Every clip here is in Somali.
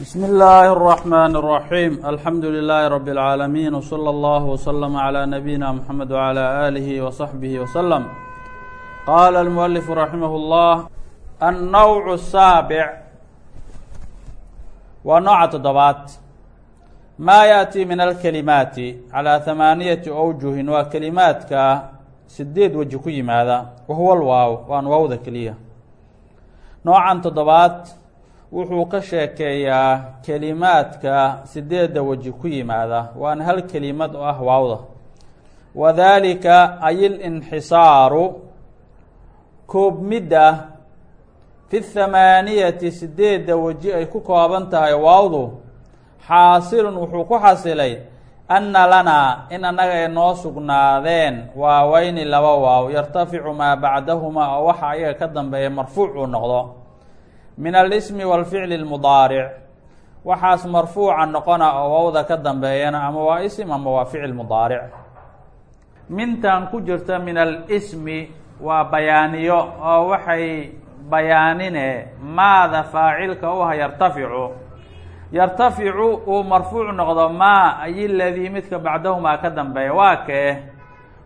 بsم الlh الرحمن الرحيم الحمd لله رب العاalمين وصلى الله وsلم على نبيinا محمد وعلى آله وصحبه وسلم qال المؤلف رحimه الله النوع الساaبع waa nooca toddobaad ma yaأتي min الكلimaati عalى ثamaaniyaةi أwjuhin waa kelimaadka sideed weji ku yimaada wahuwa lwaaw waan waawda keliya noocan toddobaad wuxuu ka sheekeeyaa kelimaadka sideedda weji ku yimaada. Waana hal kelimad oo ah waawda. Wadalika ay linxisaaru koobmidda fi thamaaniyati sideedda weji ay ku kooban tahay waawdu. Xaasilun wuxuu ku xasilay anna lanaa in annaga ay noo sugnaadeen waaweyni laba waaw yartaficu maa bacdahumaa oo waxa ayaga ka dambeeya marfuuc uu noqdo min alismi walficli اlmudaaric waxaas marfuuca noqona oo wawda ka dambeeyana ama waa ism ama waa ficil mudaaric mintan ku jirta min alismi waa bayaaniyo oo waxay bayaanine maada faacilka u ah yartaficu. Yartaficu uu marfuuc noqdo maa ay ladii midka bacdahumaa ka dambeeya waa kee.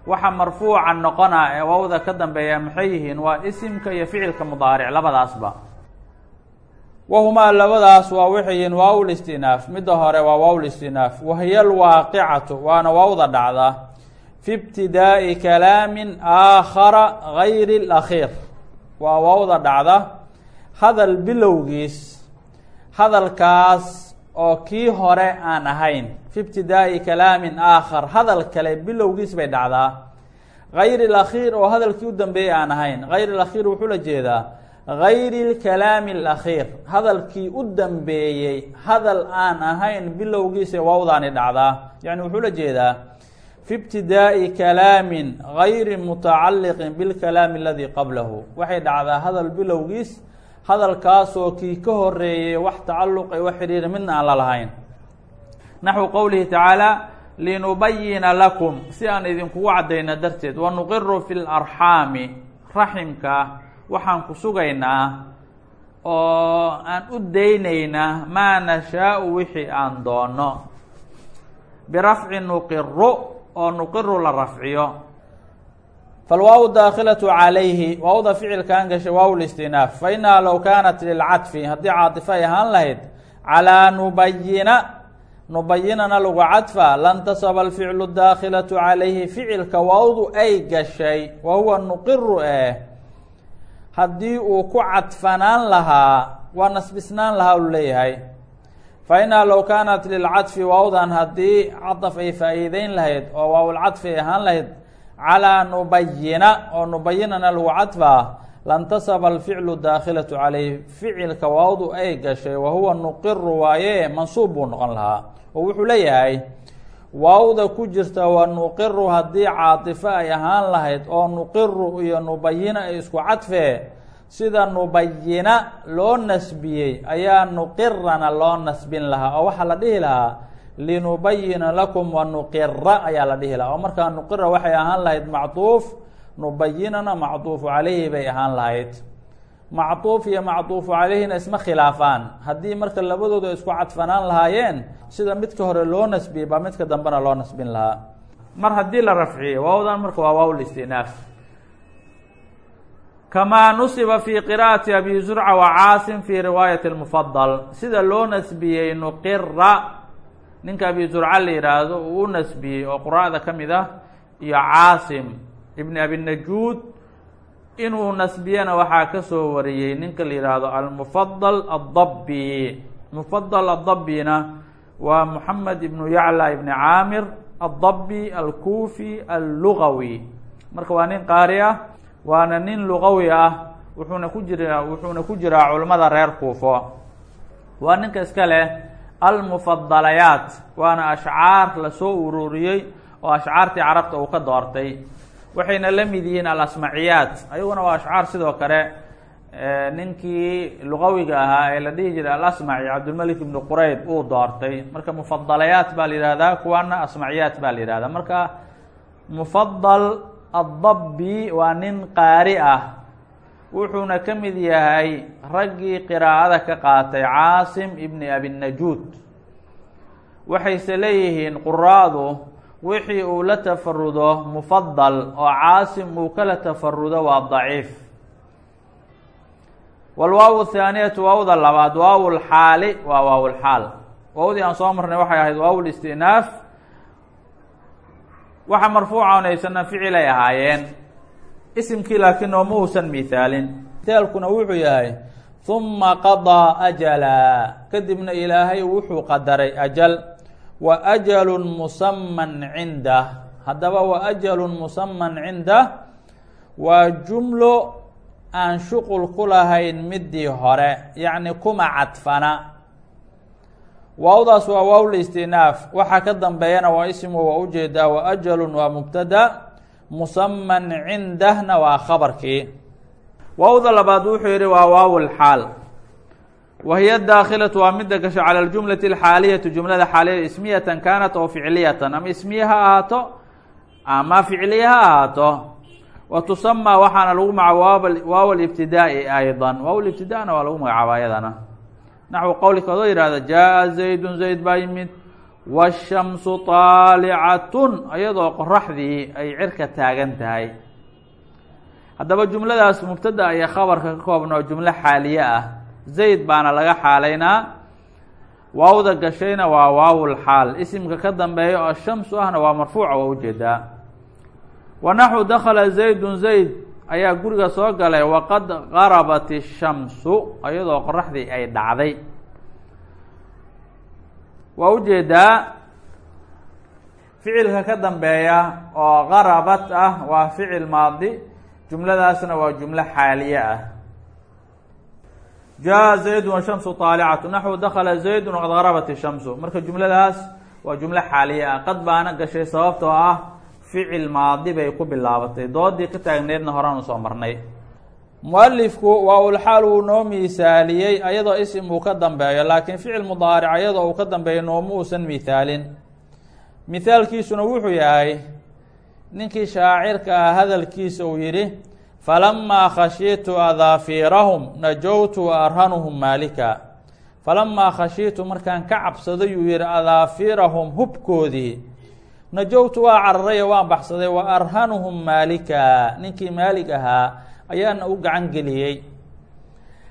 Waxa marfuuca noqona ee wawda ka dambeeya maxay yihiin? Waa isimka iyo ficilka mudaaric labadaasba wahumaa labadaas waa wixiin waaw listinaaf midda hore waa waaw listinaaf wahiya alwaaqicatu waana waawda dhacda fi ibtidaa'i kalaamin aakhara gayri اlakhiir waa waawda dhacda hadal bilowgiis hadalkaas oo kii hore aan ahayn fi ibtidaa'i kalaamin aakhar hadal kale bilowgiis bay dhacdaa gayri lakhiir oo hadalkii u dambeeyey aan ahayn gayr lakhiir wuxuu la jeedaa gayri اlkalaami اlakhiir hadalkii u dambeeyey hadal aan ahayn bilowgiisa waawdaani dhacdaa yani wuxuu la jeedaa fi ibtidaa'i kalaamin gayri mutacaliqin bilkalaami aladii qablahu waxay dhacdaa hadal bilowgiis hadalkaasoo kii ka horeeyey wax tacaluq ay wax xidhiira midna aan la lahayn naxwu qowlihi tacaala linubayina lakum si aan idinkugu caddayna darteed wanuqiru fi larxaami raximka waxaan ku sugaynaa oo aan u daynaynaa maa nashaau wixii aan doono. birafci nuqiru oo nuqiru la rafciyo. falwaaw daakilatu calayhi waawda ficilkaan gashay waaw listinaaf fa inaha low kaanat lilcadfi haddii caatifo ay ahaan lahayd calaa nubayina nubayinana lagu cadfa lantasaba alficlu daakilatu calayhi ficilka waawdu ay gashay wa huwa nuqiru eh haddii uu ku cadfanaan lahaa waa nasbisnaan lahaa u leeyahay. Fa inaha low kaanat lilcadfi waawdan haddii cadaf ay faa'iideyn lahayd oo waawlcadfi ay ahaan lahayd calaa nubayina oo nubayinana lagu cadfaa lantasaba alficlu daakilatu calayh ficilka waawdu ay gashay wa huwa nuqiru waaye mansuub buu noqon lahaa. Oo wuxuu leeyahay waawda ku jirta wa nuqiru haddii caatifo ay ahaan lahayd oo nuqiru iyo nubayina ay isku cadfee sida nubayina loo nasbiyey ayaa nuqirana loo nasbin lahaa oo waxaa la dhihi lahaa linubayina lakum wa nuqira ayaa la dhihi lahaa. Oo markaa nuqira waxay ahaan lahayd macduuf nubayinana macduufu calayhi bay ahaan lahayd macduuf iyo macduufu calayhina isma khilaafaan. Haddii marka labadoodu ay isku cadfanaan lahaayeen sida midka hore loo nasbiyey baa midka dambena loo nasbin lahaa. Mar haddii la rafciyey waawdan marka waa waaw listinaaf kamaa nusiba fi qira'ati abi zurca wa caasim fi riwaayati lmufadal sida loo nasbiyey nuqira ninka abi zurca la yihaahdo uu u nasbiyey oo quraa'da ka mid ah iyo caasim ibn abi najuud inuu nasbiyana waxaa ka soo wariyey ninka la yihaahdo almufadal addabi mufadal addabina waa moxamed ibnu yacla ibni caamir addabi alkufi allugawi. Marka waa nin qaari ah waana nin lugawi ah wuxuuna ku jira wuxuuna ku jiraa culimmada reer kuufo. Waa ninka iska leh almufadalayaat waana ashcaar la soo ururiyey oo ashcaartii carabta uu ka doortay waxayna la mid yihiin alasmaciyaat. Ayaguna waa ashcaar sidoo kale. Ninkii lugawiga ahaa ee la dhihi jiray alasmaci cabdilmalik ibnu qurayb uu doortay. Marka mufadalayaat baa la yihahdaa kuwaana asmaciyaat baa la yihahdaa marka mufadal addabi waa nin qaari ah. Wuxuuna ka mid yahay raggii qiraa'ada ka qaatay caasim ibni abinajuud waxayse leeyihiin quraadu wixii uu la tafarudo mufadal oo caasim uu kala tafarudo waa daciif. Walwaaw thaaniyatu waawda labaad waaw lxaali waa waaw lxaal waawdii aan soo marnay waxay ahayd waaw listinaaf waxa marfuuca ficilay ahaayeen. Isimkii laakiin nooma uusan mihaalin mithaalkuna wuxuu yahay huma qadaa ajala. Kadibna ilaahay wuxuu qadaray ajal wa ajalun musaman cindah haddaba wa ajalun musaman cindah waa jumlo aan shuqul ku lahayn midii hore. Yacni kuma cadfana waawdaas waa waawl istinaaf waxaa ka dambeeyana waa ismu waa u jeedaa wa ajalun waa mubtada musaman cindahna waa khabarkii waawda labaad wuxuu yihi waa waaw lxaal wa hiya daakilatu waa midda gasho cala ljumlati alxaaliyatu jumlada xaaliyada ismiyatan kaanat oo ficliyatan ama ismiye ha ahaato ama ficliye ha ahaato wa tusamaa waxaana lagu magacaaba waaw libtidaai ayضa waaw libtidaana waa lagu magacaaba ayadana naxwu qowlika adoo yihahda jaa zaydun zayd baa yimid washamsu طaalicatun iyadoo qoraxdii ay cirka taagan tahay haddaba jumladaas mubtada iyo khabarka ka koobna oo jumlo xaaliye ah zayd baana laga xaalaynaa. Waawda gashayna waa waawul xaal. Isimka ka dambeeya oo shamsu ahna waa marfuuca waa u jeedaa wa naxwu dakala zaydun zayd ayaa guriga soo galay. Waqad garabat ishamsu iyadoo qoraxdii ay dhacday. Waa u jeedaa ficilka ka dambeeya oo garabat ah waa ficil maadi. Jumladaasna waa jumlo xaaliye ah jaa zaydun washamsu طaalicatu naxwu dakala zaydun waqad garabat ishamsu marka jumladaas waa jumlo xaaliye ah qad baana gashay sababtoo ah ficil maadi bay ku bilaabatay doodii ka taagneedna horaanu soo marnay mualifku waa ulxaal wuu noo miisaaliyey ayadoo isim uu ka dambeeyo laakiin ficil mudaaric ayadoo uu ka dambeeyo nooma uusan mihaalin mihaalkiisuna wuxuu yahay ninkii shaacirka ah hadalkiisa uu yidhi falamaa khashiitu adaafiirahum najowtu wa arhanuhum maalika falamaa khashiitu markaan ka cabsaday uu yihi adaafiirahum hubkoodii najowtu waa cararay waan baxsaday wa arhanuhum maalika ninkii maalig ahaa ayaana u gacan geliyey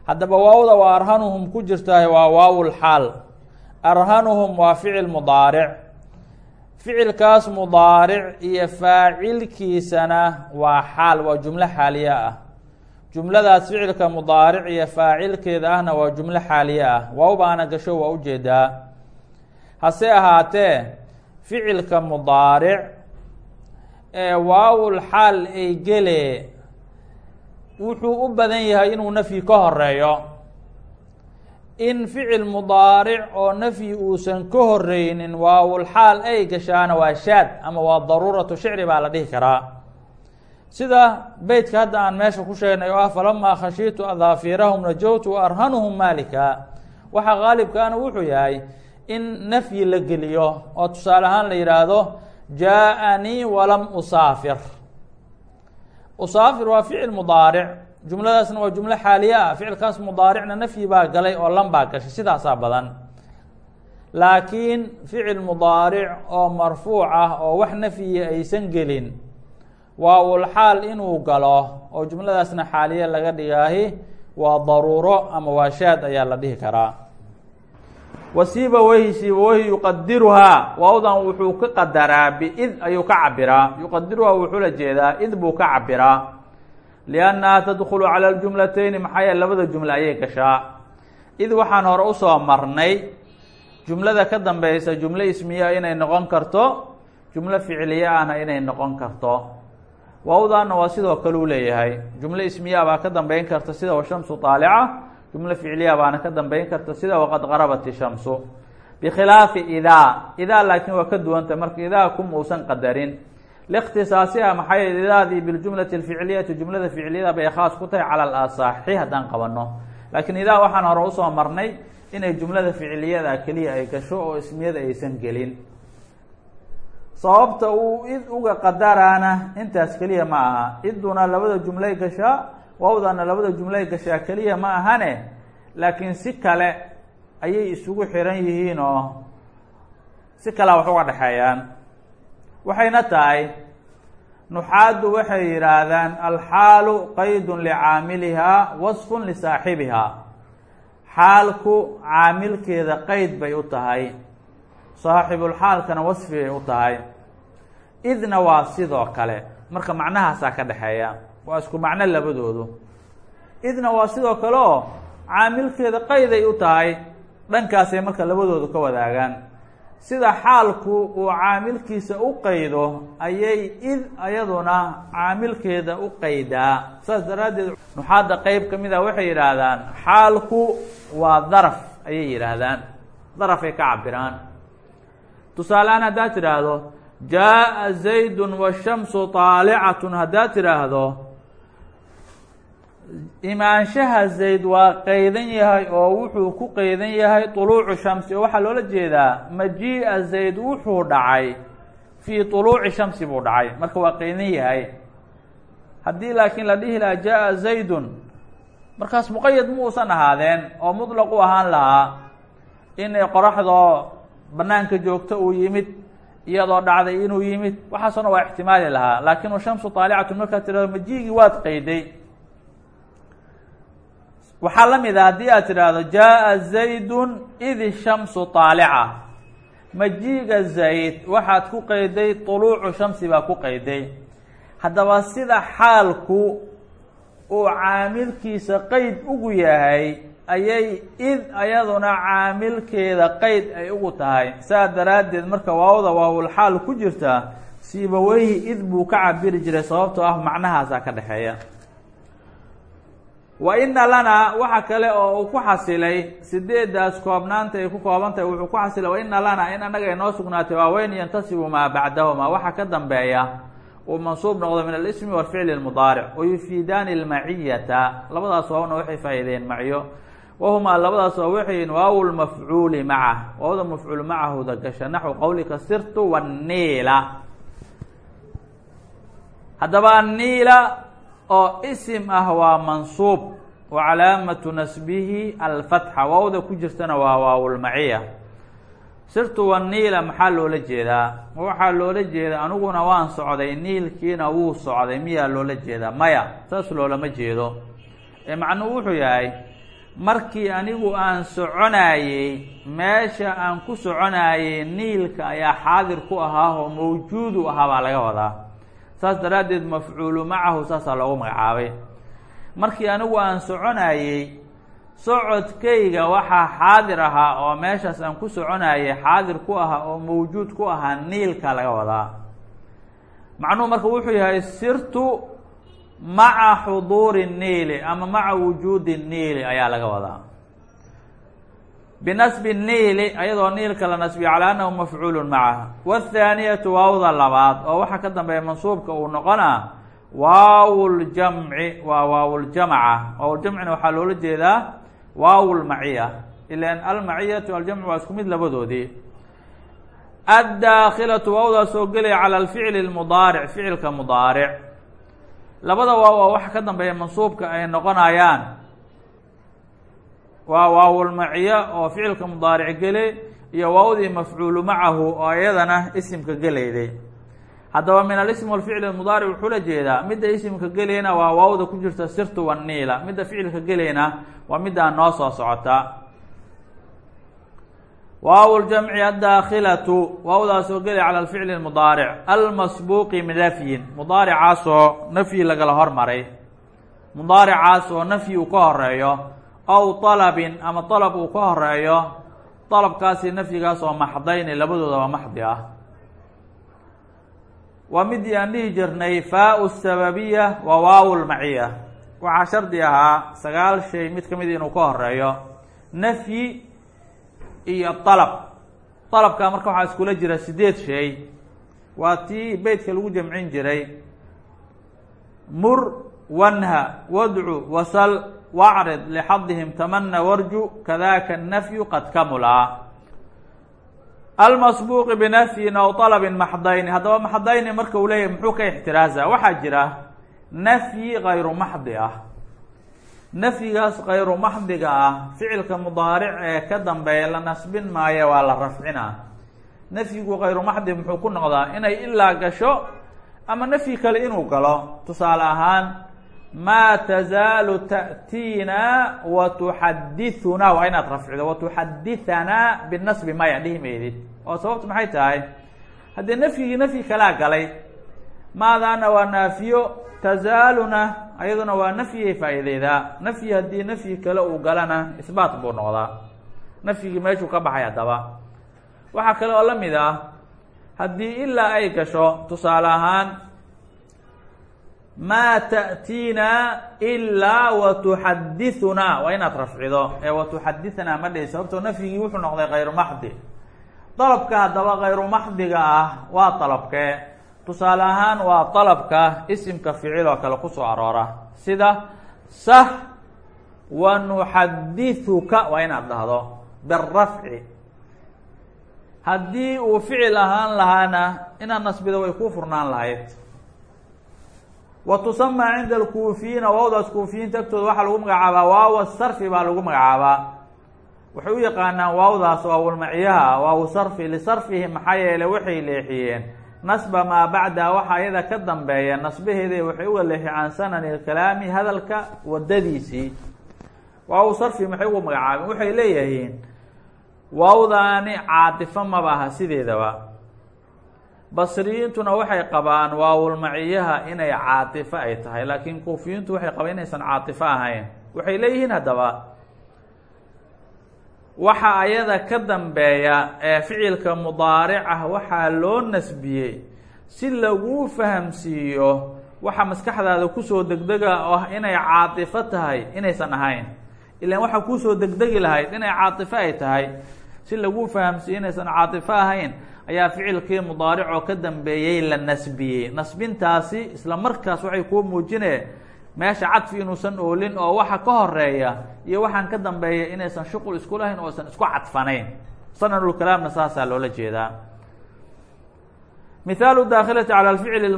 haddaba waawda waa arhanuhum ku jirtahay waa waawul xaal arhanuhum waa ficil mudaaric ficilkaas mudaaric iyo faacilkiisana waa xaal waa jumlo xaaliye ah. Jumladaas ficilka mudaaric iyo faacilkeeda ahna waa jumlo xaaliye ah. Waaw baana gasho waa u jeedaa hase ahaatee ficilka mudaaric ee waawul xaal ay gele wuxuu u badan yahay inuu nafyi ka horeeyo in ficil mudaaric oo nafyi uusan ka horeynin waawul xaal ay gashaana waa shaad ama waa daruuratu shicri baa la dhihi karaa. Sida beytka hadda aan meesha ku sheegnay oo ah falamaa khashiitu adaafiirahum najowtu wa arhanuhum maalika. Waxaa qaalibkaana wuxuu yahay in nafyi la geliyo oo tusaale ahaan la yidhaahdo jaa-anii walam usaafir. Usaafir waa ficil mudaaric jumladaasna waa jumlo xaaliye ah. ficilkaas mudaaricna nafyi baa galay oo lan baa gashay. sidaasaa badan. laakiin ficil mudaaric oo marfuuc ah oo wax nafyiya aysan gelin waa ulxaal inuu galo oo jumladaasna xaaliye laga dhigaahi waa daruuro ama waa shaad ayaa la dhihi karaa. wasiibaweyhi siibaweyhi yuqadiruhaa waawdan wuxuu ka qadaraa biid ayuu ka cabiraa yuqadiruhaa wuxuu la jeedaa id buu ka cabiraa liannaha tadkhulu cala aljumlateyni maxaa yeele labada jumle ayay gashaa id waxaan hore u soo marnay jumlada ka dambeysa jumlo ismiya inay noqon karto jumlo ficliye ahna inay noqon karto. Waawdaana waa sidoo kale u leeyahay. Jumlo ismiya baa ka dambeyn karta sida washamsu taalica jumlo ficliya baana ka dambeyn karta sida waqad qarabat ishamsu bikhilaafi idaa idaa laakiin waa ka duwanta marka idaa kum uusan qadarin likhtisaasiha maxaa yeele idaadii biljumlati alficliyati jumlada ficliyada bay khaas ku tahay cala alasaxi haddaan qabano. Laakiin idaa waxaan hore u soo marnay inay jumlada ficliyada keliya ay gasho oo ismiyada aysan gelin. Sababta uu id uga qadaraana intaas keliya ma aha. Iduna labada jumlay gashaa waawdana labada jumlay gashaa keliya ma ahane. Laakiin si kale ayay isugu xiran yihiin oo si kalea wax uga dhexeeyaan waxayna tahay nuxaaddu waxay yidhaahdaan alxaalu qaydun licaamilihaa wasfun lisaaxibihaa xaalku caamilkeeda qeyd bay u tahay saaxibulxaalkana wasfi bay u tahay. Idna waa sidoo kale marka macnahaasaa ka dhexeeya waa isku macno labadoodu. Idna waa sidoo kale oo caamilkeeda qeyday u tahay dhankaasay marka labadoodu ka wadaagaan sida xaalku uu caamilkiisa u qaydo ayay id ayaduna caamilkeeda u qaydaa. Saas daraaddeed nuxaadda qeyb ka mid a waxay yidhaahdaan xaalku waa daraf ayay yidhaahdaan. Darafay ka cabiraan tusaalehaan haddaad tidhaahdo jaa-a zaydun washamsu taalicatun haddaad tidhaahdo imaanshaha zayd waa qaydan yahay oo wuxuu ku qaydan yahay طuluucu shamsi. Oo waxaa loola jeedaa majii'a zayd wuxuu dhacay fii طuluuci shamsi buu dhacay. Marka waa qaydan yahay. Haddii laakiin la dhihi lahaa jaaa zaydun. Markaas muqayad ma uusan ahaadeen oo mudlaq u ahaan lahaa inay qoraxdoo bannaanka joogto uu yimid iyadoo dhacday inuu yimid. Waxaasona waa ixtimaali lahaa. Laakiin shamsu taalicatun markaa tirado majiigii waad qayday waxaa la mid a haddii aad tidhaahdo jaa-a zaydun id shamsu taalica. Majiiga zayd waxaad ku qayday طuluucu shamsi baa ku qayday haddaba sida xaalku uu caamilkiisa qeyd ugu yahay ayay id ayaduna caamilkeeda qeyd ay ugu tahay. Saa daraaddeed marka waawda waawulxaal ku jirta siibaweyhi id buu ka cabiri jiray sababtoo ah macnahaasaa ka dhexeeya wa ina lanaa waxa kale oo uu ku xasilay sideedaas koobnaanta ay ku kooban tahay wuxuu ku xasilay waina lanaa in annaga inoo sugnaatay waa weyn yantasibu maa bacdahuma waxa ka dambeeya uu mansuub noqdo min alismi walficli lmudaaric wayufiidaani lmaciyata labadaas waawna waxay faa'iideen macyo. Wahumaa labadaas waa waxayin waaw lmafcuuli macah waawda mafcuul macahuda gasha naxwu qowlika sirtu waniila haddaba aniila oo isim ah waa mansuub wa calaamatu nasbihi alfatxa. Waawda ku jirtana waa waawulmaciya sirtu waniila maxaa loola jeedaa? Waxaa loola jeeda aniguna waan socday niilkiina wuu socday miyaa loola jeedaa? Maya saas loolama jeedo. Ee macnuhu wuxuu yahay markii anigu aan soconayey meesha aan ku soconayey niilka ayaa xaadir ku ahaa oo mawjuudu ahaa baa laga wadaa saas daraaddeed mafcuulu macahu saasaa loogu magacaabay. Markii anigu aan soconayey socodkayga waxaa xaadir ahaa oo meeshaas aan ku soconayay xaadir ku ahaa oo mawjuud ku ahaa niilka laga wadaa. Macnuhu marka wuxuu yahay sirtu maca xuduuri niili ama maca wujuudi niili ayaa laga wadaa binasbi niili ayadoo niilka la nasbiyo calaa annahu mafcuulu macaha. Wthaaniyatu waawda labaad oo waxaa ka dambeeya mansuubka uu noqonaa waawuljamci waa waawuljamca waawuljamcina waxaa loola jeedaa waawulmaciya ilan almaciyatu aljamcu waa isku mid labadoodii addaakhilatu waawdaas oo gelaya cala alficli lmudaaric ficilka mudaaric. Labada waaw oo waxa ka dambeeya mansuubka ay noqonayaan waa waawulmaciya oo ficilka mudaaric gele iyo waawdii mafcuulu macahu oo iyadana isimka gelayday. Haddaba min alism walficli mudaaric wuxuu la jeedaa midda isimka gelayna waa waawda ku jirta sirtu waniila midda ficilka gelayna waa middaa noo soo socota. Waaw ljamci addaakhilatu waawdaas oo gelaya cala alficli mudaaric almasbuuqi nafyin mudaaricaasoo nafyi lagala hormaray. Mudaaricaas oo nafyi uu ka horeeyo aw alabin ama alab uu ka horeeyo alabkaasi nafyigaas oo labadooda labadoodaba maxdi ah. Waa midii aan dhihi jirnay faau sababiya wa waaw lmaciya waxaa shardi ahaa sagaal shay mid ka mid inuu ka horeeyo nafyi iyo alab alabkaa marka waxaa iskula jira sideed shay. Waa tii beytka lagu jamcin jiray. Mur wanha wadcu wasal wacrid lxadihim tamana warju kadaka nafyu qad kamula almasbuuqi binafyin aw طalabin maxdayni haddaba maxdayni marka uu leeyahay muxuu ka ixtiraaza waxaa jira nafyi gayru maxdi ah nafyigaas kayru maxdiga ah ficilka mudaaric ee ka dambeeya la nasbin maayo waa la rafcinaa nafyigu kayru maxdi muxuu ku noqdaa inay ilaa gasho ama nafyi kale inuu galo tusaale ahaan maa tazaalu ta'tiina wa tuxadithunaa waa inaad rafcido wa tuxadithanaa binasbi maya dhihi maydid oo sababtu maxay tahay? Haddii nafyigii nafyi kalaa galay maadaana waa naafiyo tazaaluna ayaduna waa nafyiyay faa'iideydaa. Nafyi haddii nafyi kale uu galana isbaat buu noqdaa. Nafyigii meeshuu ka baxay haddaba waxaa kale oo la mid ah haddii ilaa ay gasho tusaale ahaan maa ta'tiina ilaa wa tuxadithunaa waa inaad rafcido ee wa tuxadithanaa ma dhihi sababtoo nafyigii wuxuu noqday kayru maxdi dalabka haddaba kayru maxdiga ah waa dalabkee tusaale ahaan waa dalabka isimka ficil oo kale ku soo aroora sida sah wa nuxadithuka waa inaad dhahdo birafci haddii uu ficil ahaan lahaana inaad nasbido way kuu furnaan lahayd wa tusamaa cinda alkuufiyiina waawdaas kuufiyiinta agtooda waxaa lagu magacaabaa waawa sarfi baa lagu magacaabaa. Waxay u yaqaanaan waawdaas waawulmaciyaha waawu sarfi lisarfihi maxaa yeele waxay leexiyeen. Nasba maa bacdaha waxa ayada ka dambeeya nasbaheeda waxay uga leexiyeen can sanani lkalaami hadalka wadadiisii waawu sarfi maxay ugu magacaabeen? Waxay leeyihiin waawdaani caatifo maba aha sideedaba basriyiintuna waxay qabaan waawulmaciyaha inay caatifo ay tahay laakiin kuufiyiintu waxay qabaan inaysan caatifo ahayn. Waxay leeyihiin haddaba waxa ayada ka dambeeya ee ficilka mudaaric ah waxaa loo nasbiyey si laguu fahamsiiyo waxa maskaxdaada ku soo degdega ah inay caatifo tahay inaysan ahayn. Ilaan waxaa kuusoo degdegi lahayd inay caatifo ay tahay si laguu fahamsiiyo inaysan caatifo ahayn ayaa ficilkii mudaaric oo ka dambeeyey la nasbiyey. Nasbintaasi isla markaas waxay kuu muujinee meesha cadfi inuusan oolin oo waxa ka horreeya iyo waxaan ka dambeeya inaysan shuqul isku lahayn oosan isku cadfanayn. Sananulkalaamna saasaa loola jeedaa. Mihaalu daakilati cala alficli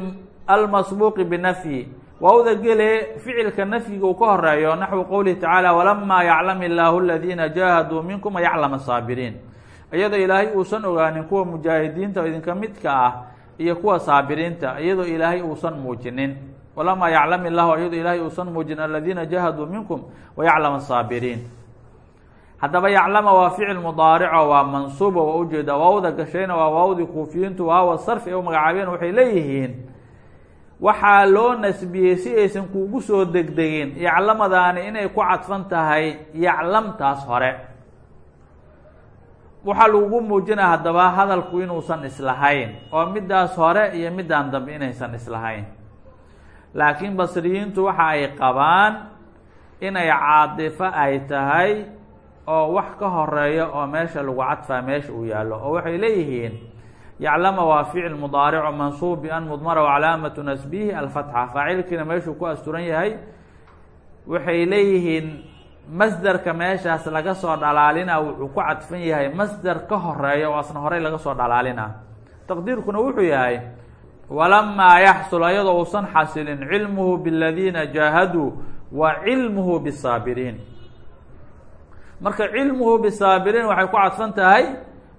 almasbuuqi binafyi waawda gele ficilka nafyiga uu ka horeeyo naxwu qowlihi tacaala walamaa yaclam illaahu aladiina jaahaduu minkum ayaclama saabiriin iyadoo ilaahay uusan ogaanin kuwa mujaahidiinta idinka midka ah iyo kuwa saabiriinta iyadoo ilaahay uusan muujinin walamaa yaclam illahu iyadoo ilaahay uusan muujin aladiina jahaduu minkum wayaclam asaabiriin haddaba yaclama waa ficil mudaarico waa mansuuba waa ujeeda waawda gashayna waa waawdii kuufiyiintu waawa sarfi ay u magacaabeen waxay leeyihiin waxaa loo nasbiyey si aysan kuugu soo degdegin. Yaclamadaani inay ku cadfan tahay yaclamtaas hore. Waxaa lagugu muujinaya haddaba hadalku inuusan islahayn oo middaas hore iyo middaan dambe inaysan islahayn. Laakiin basriyiintu waxa ay qabaan inay caadifo ay tahay oo wax ka horreeya oo meesha lagu cadfaa meesha uu yaallo oo waxay leeyihiin yaclama waa ficil mudaarico mansuub bian mudmara wacalaamatu nasbihi alfatxa. Faacilkiina meeshuu ku asturan yahay waxay leeyihiin masderka meeshaas laga soo dhalaalina wuxuu ku cadfan yahay. Masder ka horreeya oo asna horey laga soo dhalaalina taqdiirkuna wuxuu yahay walamaa yaxsul ayadoo uusan xasilin cilmuhu biladiina jaahaduu wa cilmuhu bisaabiriin. Marka cilmuhu bisaabiriin waxay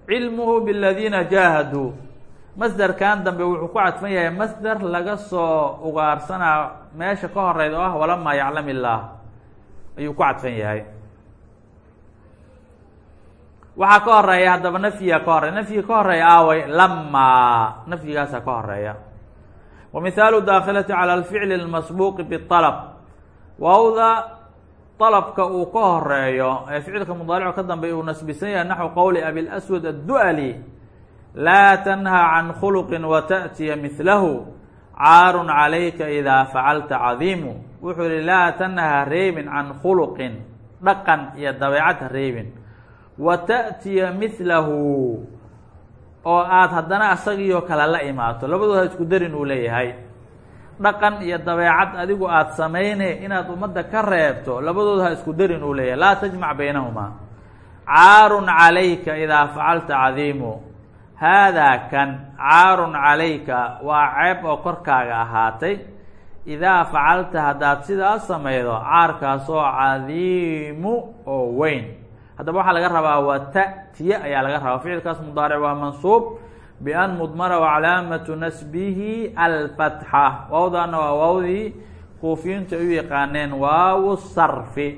cilmuhu biladiina jaahaduu masderkan dambe wuxuu ku cadfan yahay masder laga soo ugaarsanaa meesha ka horeyd oo ah walamaa yaclam illaah ayuu ku cadfan yahay waxaa ka horeeya haddaba nafyiga ka horeya nafyiga ka horeeya aaway lamaa nafyigaasa ka horeeya wa mihaalu daakilati calى alficli اlmasbuuqi biطalab waawda طalabka uu ka horeeyo ee ficilka mudaarico ka dambeeya uu nasbisan yahay naxو qowli abilaswad addu'ali laa tanha can khuluqi wata'tiya mihlahu caarun calayka idaa facalta cadiimu wuxuu yihi laa tanha reebin can khuluqin dhaqan iyo dabeecad ha reebin wa ta'tiya mihlahu oo aada haddana asagiioo kale la imaato labadooda isku darin uu leeyahay dhaqan iyo dabeecad adigu aada samayne inaad ummadda ka reebto labadooda ha isku darin uu leeyahay. Laa tajmac baynahumaa caarun calayka idaa facalta cadiimu. Haadaa kan caarun calayka waa ceeb oo korkaaga ahaatay. Idaa facalta haddaad sidaas samaydo caarkaas oo cadiimu oo weyn. Haddaba waxaa laga rabaa waa ta'tiya ayaa laga rabaa. Ficilkaas mudaaric waa mansuub bian mudmara wacalaamatu nasbihi alfatxa waawdaana waa waawdii kuufiyiintu ay u yaqaaneen waawu sarfi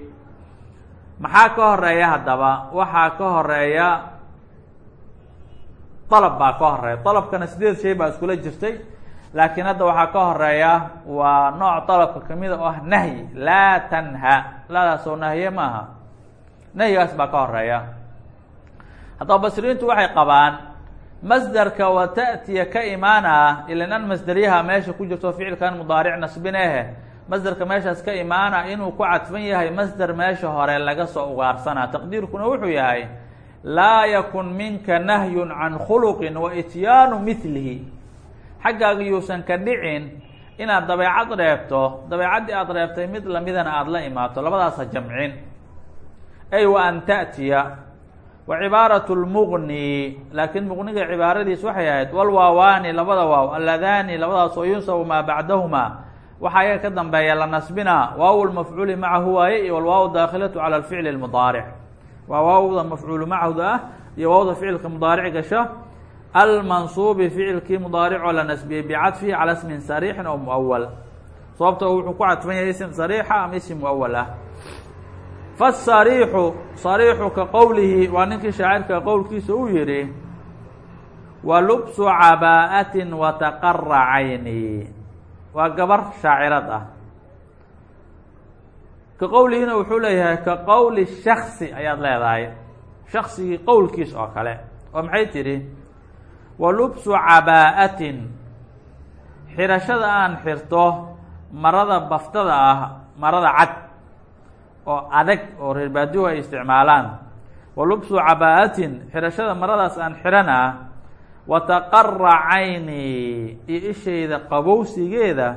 maxaa ka horreeya haddaba waxaa ka horreeya dalab baa ka horreeya dalabkana sideed shay baa iskula jirtay laakiin hadda waxaa ka horreeya waa nooc dalabka kamida oo ah nahyi laa tanha laadaas oo nahye maaha nahyigaas baa ka horreeya haddaba basriintu waxay qabaan masderka wa ta'tiya ka imaana ilan an masderyaha meesha ku jirto ficilkan mudaaric nasbinehe masderka meeshaas ka imaana inuu ku cadfan yahay masder meesha hore laga soo ugaarsanaa taqdiirkuna wuxuu yahay laa yakun minka nahyun can khuluqin wa ityaanu milihi xaggaaga yuusan ka dhicin inaad dabeecad reebto dabeecaddii aada reebtay mid lamidana aada la imaato labadaasa jamcin. Ay wa an ta'tiya wa cibaaratu lmuqni laakiin muqniga cibaaradiis waxay ahayd walwaawaani labada waaw alladaani labadaas oo yunsabu maa bacdahuma waxaa iyaga ka dambeeya la nasbina waaw lmafcuuli macahu waaye iyo walwaaw daakhilatu cala alficli lmudaaric waa waawda mafcuulu macahuda ah iyo waawda ficilka mudaaric gasha almansuubi ficilkii mudaaricoo la nasbiyey bicadfihi cala ismin sariixin oo muawal sababto wuxuu ku cadfan yahay ism sariixa ama ism muawal ah fasariixu sariixu ka qowlihi waa ninkii shaacirka qowlkiisa uu yihi wa lubsu cabaa'atin wataqara cayni waa gabar shaacirad ah. Ka qowlihiina wuxuu leeyahay ka qowli shaksi ayaad leedahay. Shaksigii qowlkiis oo kale. Oo maxay tidhi? Wa lubsu cabaa'atin xirashada aan xirto marada baftada ah marada cad oo adag oo reer baadihu ay isticmaalaan. Wa lubsu cabaa'atin xirashada maradaas aan xirana wa taqara cayni iyo ishayda qabowsigeeda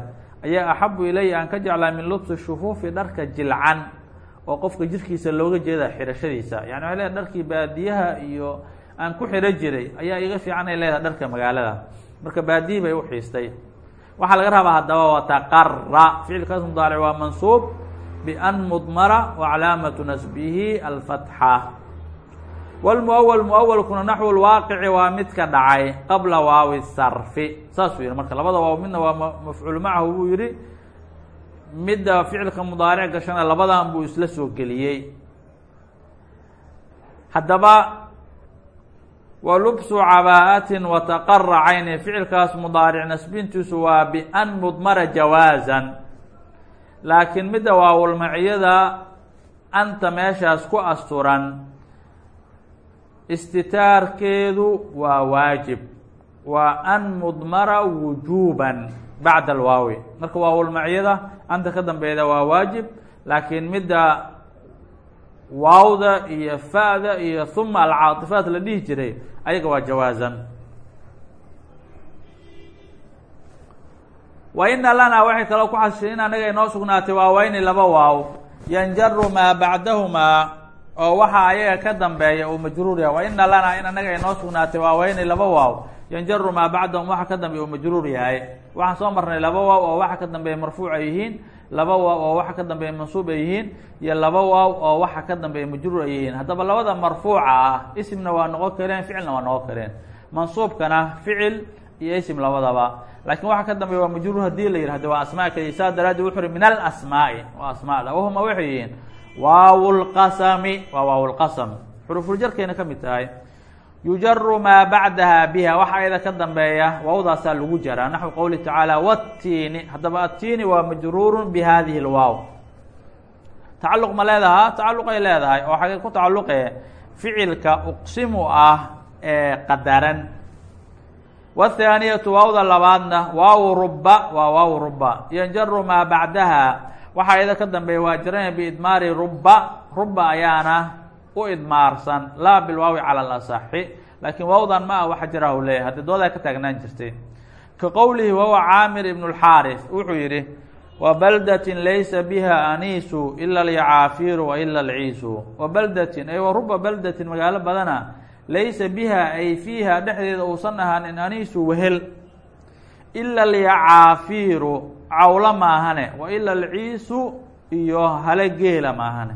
ayaa axabu ilaya aan ka jeclaa min lubsi shufuufi dharka jilcan oo qofka jirkiisa looga jeeda xirashadiisa. Yani waxay leedahay dharkii baadiyaha iyo aan ku xiro jiray ayaa iga fiicanay leedahay dharka magaalada. Marka baadiyi bay uxiistay waxaa laga rabaa haddaba wataqara ficilkaas mudaaric waa mansuub bian mudmara wa calaamatu nasbihi alfatxa wlmuawal muawalkuna naxwu lwaaqici waa midka dhacay qabla waawi sarfi saasuu yihi marka labada waaw midna waa mafcuul macahu buu yihi midda ficilka mudaaric gashana labadan buu isla soo geliyey haddaba wa lubsu cabaa'atin wataqara cayni ficilkaas mudaaric nasbintiisu waa bian mudmara jawaazan laakiin midda waawulmaciyada anta meeshaas ku asturan istitaarkeedu waa waajib. Waa an mudmara wujuuban bacda alwaawi. Marka waawulmaciyada anta ka dambeeda waa waajib laakiin midda waawda iyo fa'da iyo huma alcaatifaat la dhihi jiray ayaga waa jawaazan wa ina lanaa waxay kaloo ku xasishay in anaga inoo sugnaatay waaweyni laba waaw. Yanjaru maa bacdahumaa oo waxa ayaga ka dambeeya uu majruur yahay. Wa ina lanaa in anaga inoo sugnaatay waaweyni laba waaw. Yanjaru maa bacdahum waxa ka dambeeya uu majruur yahay. Waxaan soo marnay laba waaw oo waxa ka dambeeya marfuuc ay yihiin laba waaw oo waxa ka dambeeya mansuub ay yihiin iyo laba waaw oo waxa ka dambeeya majruur ay yihiin. Haddaba labada marfuuca ah isimna waa noqon kareen ficilna waa noqon kareen. Mansuubkana ficil iyo isim labadaba laakiin waxa ka dambeeya waa majruur haddii la yihahdo waa asmaa keliya saa daraaddeed wuxu uhi min alasmaa'i waa asmaada wahuma waxay yihiin waawlqasami waa waawlqasam xurufuljarkayna ka mid tahay yujaru maa bacdaha biha waxa ayada ka dambeeya waawdaasaa lagu jaraa. Naxwu qowli tacaala watiini haddaba attiini waa majruurun bi hadihi lwaaw tacaluq ma leedaha tacaluqay leedahay. Oo xagee ku tacaluqe ficilka uqsimu ah ee qadaran wthaaniyatu waawda labaadna waaw ruba waa waaw ruba yanjaru maa bacdaha waxa ayada ka dambeeya waa jirana biidmaari ruba ruba ayaana u idmaarsan laa bilwaawi cala alasaxi laakiin waawdan ma ah waxa jira u leeyahy haddii doodaa ka taagnaan jirtay ka qowlihi wahuwa caamir ibn اlxaaris wuxuu yihi wa laysa biha aniisu ila alyacaafiiru wa ila alciisu wa ay wa baldatin magaalo badana laysa biha ay fiiha dhexdeeda uusan ahaanin aniisu wehel. Ila alyacaafiiru cawlo maahane. Wa ila alciisu iyo hale geela maahane.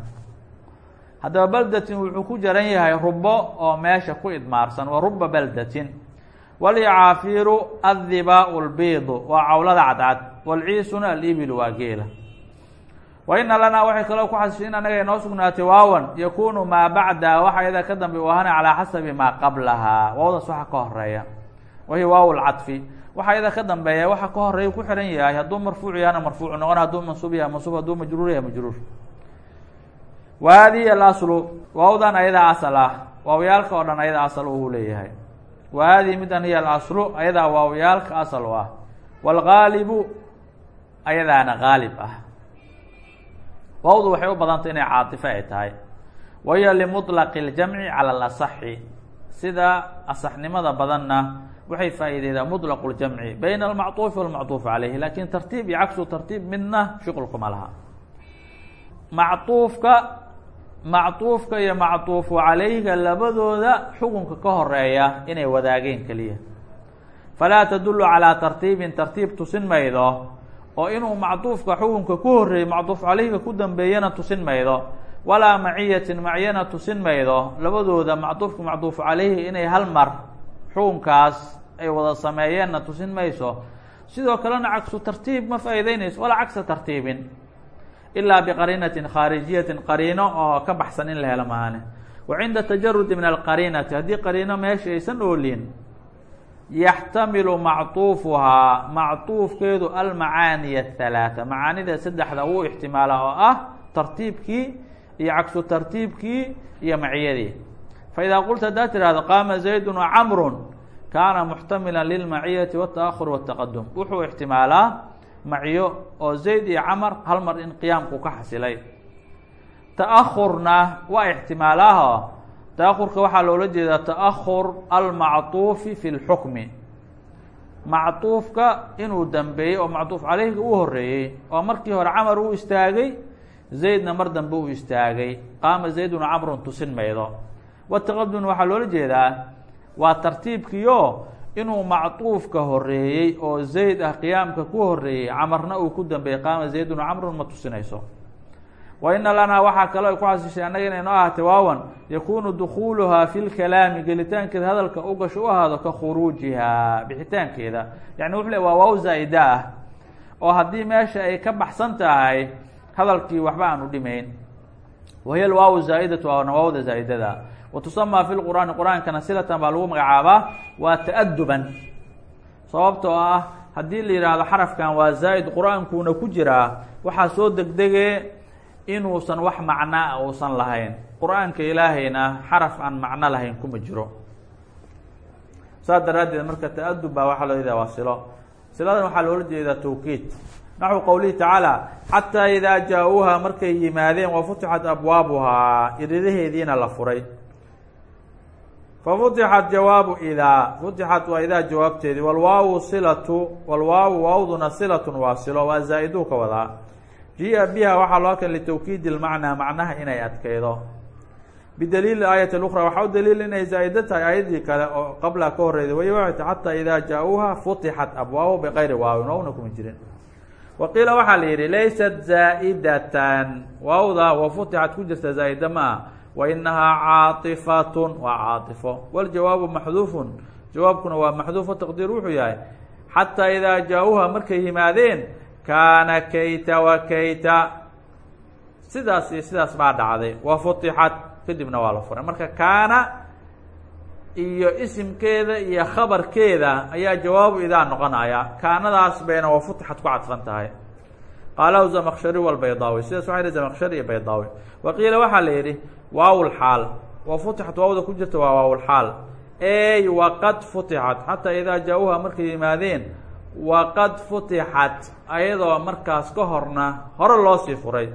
Haddaba baldatin wuxuu ku jaran yahay rubo oo meesha ku idmaarsan. Wa ruba baldatin. Walyacaafiiru addibaau lbiidu waa cawlada cadcad. Walciisuna alibilu waa geela wa ina lanaa waxay kaloo ku in anaga inoo sugnaatay waawan yakunu maa bacda waxa iyada ka dambe ahana calaa xasabi maa qablahaa waawdaas waxa ka horreeya wahiya waaw lcadfi waxa iyada ka dambeeya waxa ka horreeya ku xihan yahay hadduu marfuuc yahana marfuuc noqon hadduu mansuub yahay mansuub hadduu majruur yahay majruur. Wa hadihi alaslu waawdan ayadaa asal ah waawyaalka oo dhan ayadaa asal uu leeyahay. Wa hadihi midan hiya alaslu ayadaa waawyaalka asal u ah. Waalgaalibu ayadaana gaalib ah waawdu waxay u badantay inay caatifo ay tahay wa hiya limuطlaqi اljamci cala alasaxi sida asaxnimada badanna waxay faa'iideydaa muطlaqu اljamci bayna almacطuufi walmacطuuf calayhi lakin tartiib iyo cagsu tartiib midna shuqulkuma laha macطuufka macطuufka iyo macطuufu calayhiga labadooda xukunka ka horeeya inay wadaageen keliya falaa tadulu calىa tartiibin tartiib tusin maydo oo inuu macduufka xukunka ku horeeyey macduuf calayhga ku dambeeyana tusin maydo. Walaa maciyatin macyana tusin maydo. Labadooda macduufka macduuf calayhi inay hal mar xukunkaas ay wada sameeyeenna tusin mayso. Sidoo kalena cagsu tartiib ma faa'iideynayso walaa cagsa tartiibin. Ilaa biqariinatin khaarijiyatin qariino oo ka baxsan in la helo maane. Wa cinda tajarudi min alqariinati haddii qariino meesha aysan oolin yaxtamilu macطuufuhaa macطuufkeedu almacaaniya athalaata macaanida saddexda wuu ixtimaala oo ah tartiibkii iyo cagsu tartiibkii iyo maciyadii faidaa qulta haddaad tirahdo qaama zaydun wacamrun kaana muxtamila lilmaciyati wاtaahur wاtaqadum wuxuu ixtimaalaa maciyo oo zayd iyo camar hal mar in qiyaamku ka xasilay ta'ahurna waa ixtimaalaaho ta'ahurka waxaa loola jeedaa ta'ahur almacطuufi fi اlxukmi macطuufka inuu dambeeyey oo macطuuf caleyhga u horeeyey oo markii hore camar uu istaagay zaydna mar dambe uu istaagay qaama zaydun camrun tusin maydo wataqadum waxaa loola jeedaa waa tartiibkiio inuu macطuufka horeeyey oo zayd ah qiyaamka ku horeeyey camarna uu ku dambeeyey qaama zaydun camrun ma tusinayso wa ina lanaa waxaa kaloo ay ku xasishay annaga inay noo ahaatay waawan yakunu dukuluhaa fi lkalaami gelitaankeeda hadalka u gasho u ahaado ka khuruujihaa bixitaankeeda. Yani wuxuu le waa waaw zaa'ida ah oo haddii meesha ay ka baxsan tahay hadalkii waxba aanu dhimayn. Wahiya alwaaw zaa'idatu waana waawda zaa'idada. Wa tusamaa fi lqur'aani qur'aankana silatan baa lagu magacaabaa waa ta'aduban sababtoo ah haddii la yidhaahdo xarafkan waa zaa'id qur'aankuuna ku jiraa waxaa soo degdegee inuusan wax macnaa uusan lahayn. Qur'aanka ilaahayna xaraf aan macno lahayn kuma jiro. Saas daraaddeed marka ta'adub baa waxaa loo jeedaa waa silo. Siladan waxaa loola jeedaa tawkiid naxwu qowlihi tacaala xataa idaa jaa-uuha markay yimaadeen wa futixat abwaabuhaa iridaheediina la furay. Fafutixat jawaabu idaa futixat waa idaa jawaabteedii walwaawu silatu walwaawu waawduna silatun waa silo waa zaa-iduu ka wadaa jia biha waxaa loo keen litawkiid اlmacnaa macnaha inay adkeydo bidaliil aayat اkra waxaa u daliil inay zaa-ida tahay aayadii kale oo qabla ka horeyda way waay ta xataa idaa jaa-uuha futixat abwaabo bikayri waawin waawna kuma jirin. Waqiila waxaa la yidhi laysat zaa'idatan. Waawda wa futixat ku jirta zaa'ida ma ah wainahaa caaifatun waa caaifo waljawaabu maxduufun jawaabkuna waa maxduufo taqdiir wuxuu yahay xataa idaa jaa-uuha markay yimaadeen kaana kayta wa kayta. Sidaas iyo sidaas baa dhacday. Wa futixat kadibna waa la furay. Marka kaana iyo isimkeeda iyo khabarkeeda ayaa jawaabu idaa noqonaya. Kaanadaas bayna wa futixat ku cadfan tahay. Qaalahu zamakshari walbaydaawi sidaas waxaa yihi zamakshari iyo baydaawi. Wa qiila waxaa la yidhi waawlxaal wa futixat waawda ku jirta waa waawlxaal ey waqad futixat. Xataa idaa jaa-uha markay yimaadeen waqad futixat ayadoo markaas ka horna hore loo sii furay.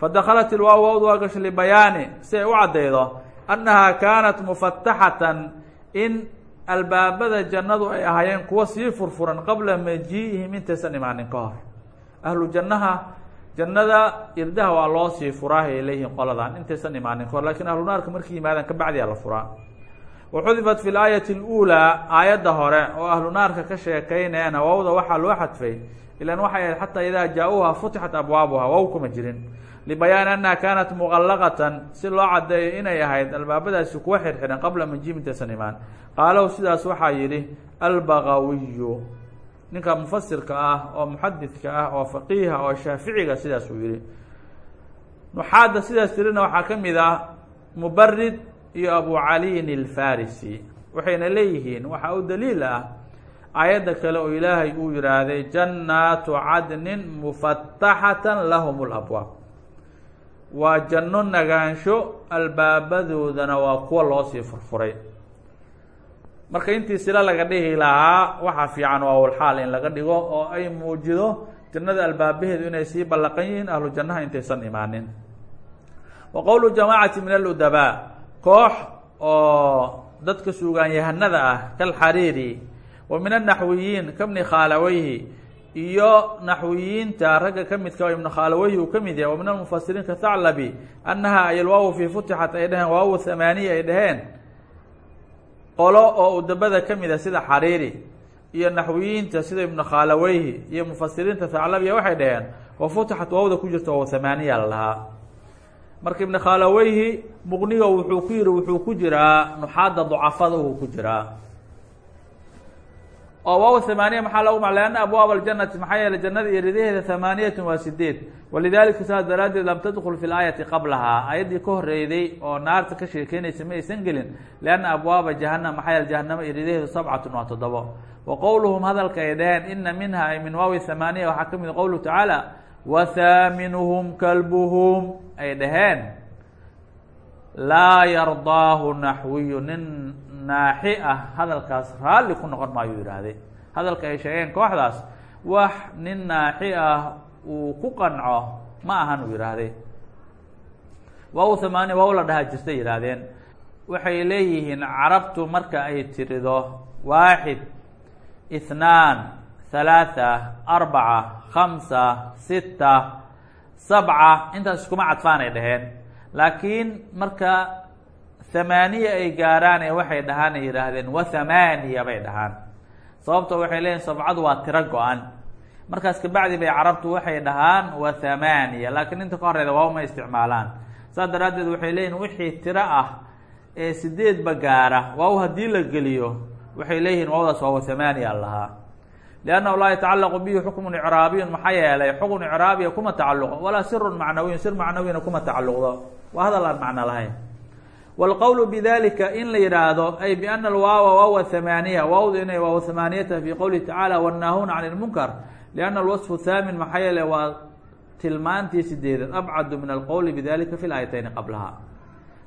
Fadakhalat ilwaaw waawd waa gasha libayaani si ay u caddaydo annahaa kaanat mufataxatan in albaabada jannadu ay ahaayeen kuwa sii furfuran qabla majii'ihim intaysan imaanin ka hor. Ahlu jannaha jannada irdaha waa loo sii furaa ay leeyihiin qoladan intaysan imaanin ka hor laakiin ahlu naarka markay yimaadaan kabacdiyaa la furaa waxudifat fi laayati اluulaa aayadda hore oo ahlu naarka ka sheekaynayana wawda waxaa loo xadfay ilan waxay ahayd xataa idaa jaa-uuha futixat abwaabuha waw kuma jirin libayaani annaha kaanat muqallaqatan si loo cadeeyo inay ahayd albaabadaasi kuwa xirxiran qabla manjim intaysan imaan qaalahu sidaas waxaa yidhi albagawiyu ninka mufasirka ah oo muxadidka ah oo faqiiha oo shaaficiga sidaas uu yihi nuxaadda sidaas tirina waxaa iyo abu caliyin alfarisi waxayna leeyihiin waxaa u daliil ah aayadda kale oo ilaahay uu yihaahday jannaatu cadnin mufataxatan lahum labwaab waa janno nagaansho albaabadoodana waa kuwa loosii furfuray. Marka intii sila laga dhihi lahaa waxaa fiican waawlxaal in laga dhigo oo ay muujido jannada albaabaheedu inay sii ballaqan yihiin ahlu jannaha intaysan imaanin. Wa qowlu jamaacati min aludabaa koox oo dadka suugaanyahanada ah kalxariiri wa min annaxwiyiin kabni khaalaweyhi iyo naxwiyiinta ragga ka midka ibnu khaalaweyhi uu ka mid yahay wa min almufasiriin ka thaclabi annaha ay alwaawu fii futixat ay dheheen waawu hamaaniya ay dheheen qolo oo udabada ka mid a sida xariiri iyo naxwiyiinta sida ibnu khaalaweyhi iyo mufasiriinta thaclabiya waxay dhaheen wa futixat waawda ku jirta oo hamaaniya la lahaa marka ibnu khaalaweyhi muqniga wuxuu ku yihi wuxuu ku jiraa nuxaadda ducafada uu ku jiraa oo waaw hamaaniya maxaa logu mac leanna abwaab aljanati maxaa yeeley jannada iyo ridaheeda hamaaniyatun waa sideed. Walidalika saas daraaddeed lam tadkul fi laayati qablahaa. Ayaddii ka horeyday oo naarta ka sheekeynaysa ma aysan gelin lianna abwaaba jahanam maxaa yeele jahanamo iyo ridaheedu sabcatun waa toddobo. Wa qowluhum hadalka ay dhaheen ina minha ay min waawi hamaaniya waxaa ka mid qowluhu tacaala wahaaminuhum kalbuhum ay dhaheen. laa yardaahu naxwiyu nin naaxi ah. Hadalkaas raalli ku noqon maayo yihaahdee hadalka ay sheegeen kooxdaas wax nin naaxi ah uu ku qanco ma ahan uu yihaahdee waaw hamaaniya waaw la dhaha jirtay yihaahdeen waxay leeyihiin carabtu marka ay tirido waaxid ithnaan halaatha arbaca khamsa sita sabca. Intaas iskuma cadfaan ay dhaheen. Laakiin marka hamaaniya ay gaaraan ee waxay dhahaan ay yihaahdeen wathamaaniya bay dhahaan. Sababto waxay leeyihiin sabcadu waa tiro go-an. Markaas kabacdi bay carabtu waxay dhahaan wathamaaniya laakiin inta ka horeyda waaw ma isticmaalaan. Saas daraaddeed waxay leeyihiin wixii tiro ah ee sideedba gaara. Waaw haddii la geliyo waxay leeyihiin waawdaas waa wathamaaniya lahaa liannahu laa yatacalaqu bihi xukmun icraabiyun maxaa yeelay xukun icraabiya kuma tacaluqo walaa sirun macnawiyun sir macnawiyana kuma tacaluqdo waa hadal aan macno lahayn wاlqowlu bidalika in la yihaahdo ay bأna alwaawa waawa hamaaniya waawdu inay waaw hamaaniyata fi qowlihi tacala wannaahuuna can اlmunkar lianna alwaصfu haamin maxaa yeele waa tilmaantii sideedaad abcadu min alqowli bidalika fi laayatayni qablaha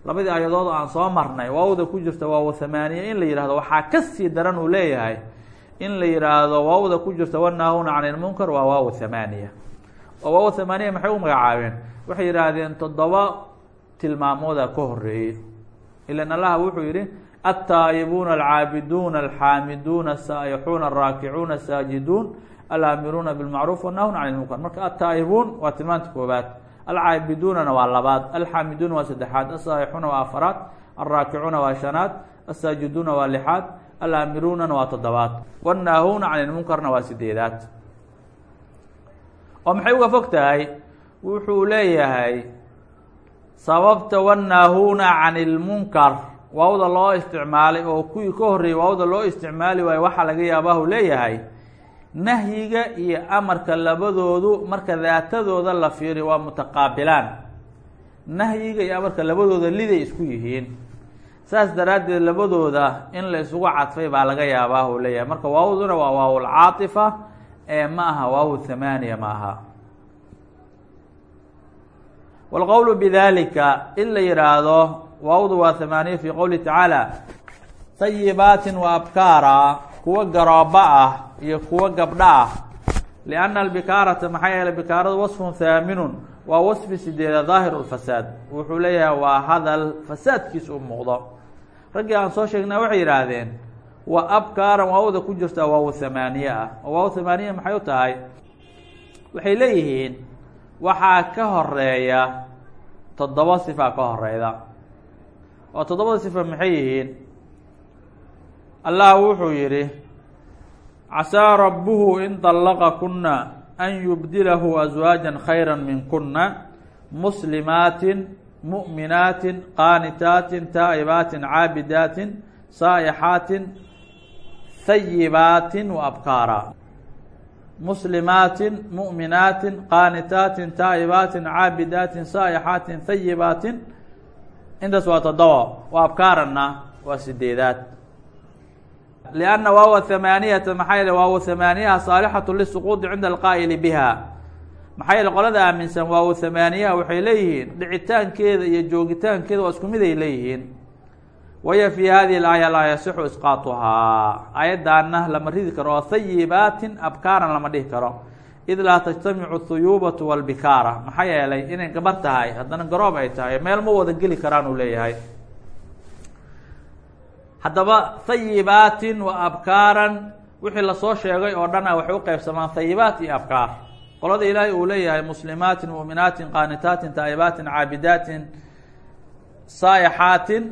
labadii aayadood aan soo marnay waawda ku jirta waaw hamaaniya in la yihahdo waxaa kasii daran uu leeyahay in la yihaahdo waawda ku jirta wannaahuuna can اlmunkar waa waaw hamaaniya oo waaw hamaaniya maxay u magacaabeen? Waxay yihaahdeen toddoba tilmaamooda ka horeeyey ilan allaha wuxuu yihi altaa'ibuuna alcaabiduuna alxaamiduuna asaa'ixuuna alraakicuuna asaajiduun alaamiruuna bilmacruuf wannahuna can ilmunkar marka altaa'ibuun waa tilmaanta koobaad alcaabiduunana waa labaad. Alxaamiduuna waa saddexaad. Asaa'ixuuna waa afaraad. Alraakicuuna waa shanaad. Asaajiduuna waa lixaad alaamiruunana waa toddobaad. Wannaahuuna can ilmunkarna waa sideedaad. Oo maxay uga fog tahay wuxuu leeyahay sababta wannaahuuna can ilmunkar waawda loo isticmaalay oo kuwii ka horreeyey waawda loo isticmaali waayo waxaa laga yaabahu leeyahay nahyiga iyo amarka labadoodu marka daatadooda la fiiriyo waa mutaqaabilaan. Nahyiga iyo amarka labadooda liday isku yihiin saas daraaddeed labadooda in la isugu cadfay baa laga yaabaahu leeyahay. Marka waawduna waa waawul caatifa ee ma aha waawu thamaaniya ma aha. Wاlqowl bidalika in la yihaahdo waawdu waa hamaaniya fi qowlihi tacaala طayibaatin wa abkaara kuwa garooba ah iyo kuwa gabdha ah. Lianna albikaarata maxaa yeeley bikaaradu wasfun haaminun waa wasfi sideeda daahiru lfasaad wuxuu leeyahay waa hadal fasaadkiisa u muuqdo raggii aan soo sheegnay waxay yihaahdeen wa abkaaran waawda ku jirta waaw hamaaniye ah. Oo waaw hamaaniya maxay u tahay? Waxay leeyihiin waxaa ka horreeya toddoba sifa ka horeyda oo toddobada sifa maxay yihiin? Allah wuxuu yidhi casaa rabuhu in طallaqa kuna an yubdilahu aswaaja khayra min kuna muslimaatin muؤminaatin qaanitaatin taa'ibaatin caabidaatin saa'ixaatin hayibaatin waabkaara muslimaatin muؤminaatin qaanitaatin taa'ibaatin caabidaatin saa'ixaatin hayibaatin intaas waa toddobo waa abkaarana waa sideedaad. Lianna waawa hamaaniyata maxaa yeele waawa hamaaniyaha saalixatu lisuquudi cinda alqaa'ili biha maxaa yeele qolada aaminsan waaw hamaaniyaha waxay leeyihiin dhicitaankeeda iyo joogitaankeeda waa isku mid ay leeyihiin. Waya fi hadihi اlaaya laa yasixu isqaatuhaa. Aayaddaana lama ridi karo oo hayibaatin abkaaran lama dhihi karo. Id laa tajtamicu thuyuubatu walbikaara maxaa yeelay inay gabar tahay haddana garoob ay tahay meel ma wada geli karaan uu leeyahay. Haddaba hayibaatin wa abkaaran wixii la soo sheegay oo dhan a waxay uqeybsamaan hayibaat iyo abkaar qolada ilaahay uu leeyahay muslimaatin muؤminaatin qaanitaatin taa'ibaatin caabidaatin saa'ixaatin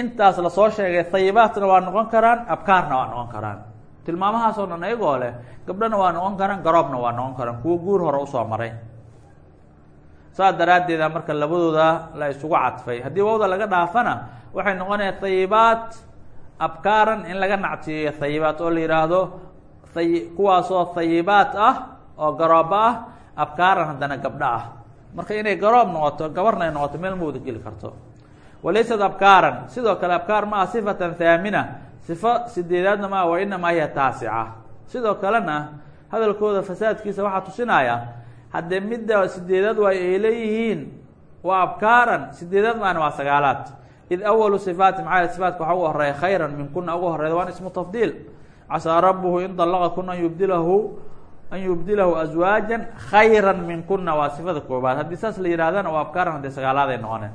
intaas la soo sheegay hayibaatna waa noqon karaan abkaarna waa noqon karaan. Tilmaamahaas oo dhan ayagoo leh gabdhona waa noqon karaan garoobna waa noqon karaan. Kuwo guur hore u soo maray. Saas daraaddeeda marka labadooda la isugu cadfay. Haddii wawda laga dhaafana waxay noqonaya hayibaat abkaaran in laga nactiyeeyo hayibaat oo la yihaahdo kuwaasoo hayibaat ah oo garoobo ah abkaaran haddana gabdho ah. Marka inay garoob noqoto gabarna ay noqoto meel ma wada geli karto. Walaysad abkaaran sidoo kale abkaar ma ah sifatan haamina sifo sideedaadna ma wa inamaa hiya taasica. Sidoo kalena hadalkooda fasaadkiisa waxaa tusinaya haddee midda sideedaad waa ay leeyihiin waa abkaaran sideedaad maana waa sagaalaad. Id awalu sifaati maxaa sifaatka waxaa ugu horreeya khayran min kuna ugu horeyda waan ismu tafdiil. Casaa rabuhu in dalaqa kuna an yubdilahu an yubdilahu aswaaja khayra min kuna waa sifada koobaad haddii saas la yihahdana waa abkaaran haddee sagaalaad ay noqoneen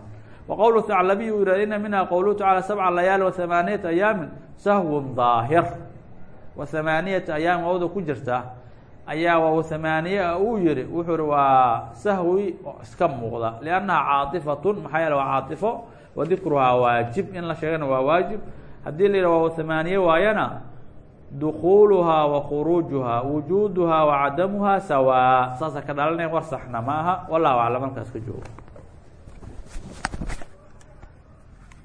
waqowlu thaclabiy uu yihah ina minha qowluhu tacala sabca layaali wa hamaaniyata ayaamin sahwun daahir wa hamaaniyata ayaam wawda ku jirta ayaa waaw hamaaniye uu yihi wuxuu ihi waa sahwi iska muuqda liannaha caaifatun maxaa yeele waa caaifo wa dikruhaa waajib in la sheegana waa waajib haddii la yidhah waaw hamaaniye waayana dukuluhaa wa khuruujuhaa wujuuduhaa wa cadamuhaa sawaa saasa ka dhalanaya war saxna ma aha wallahu aclam halkaas ka joogo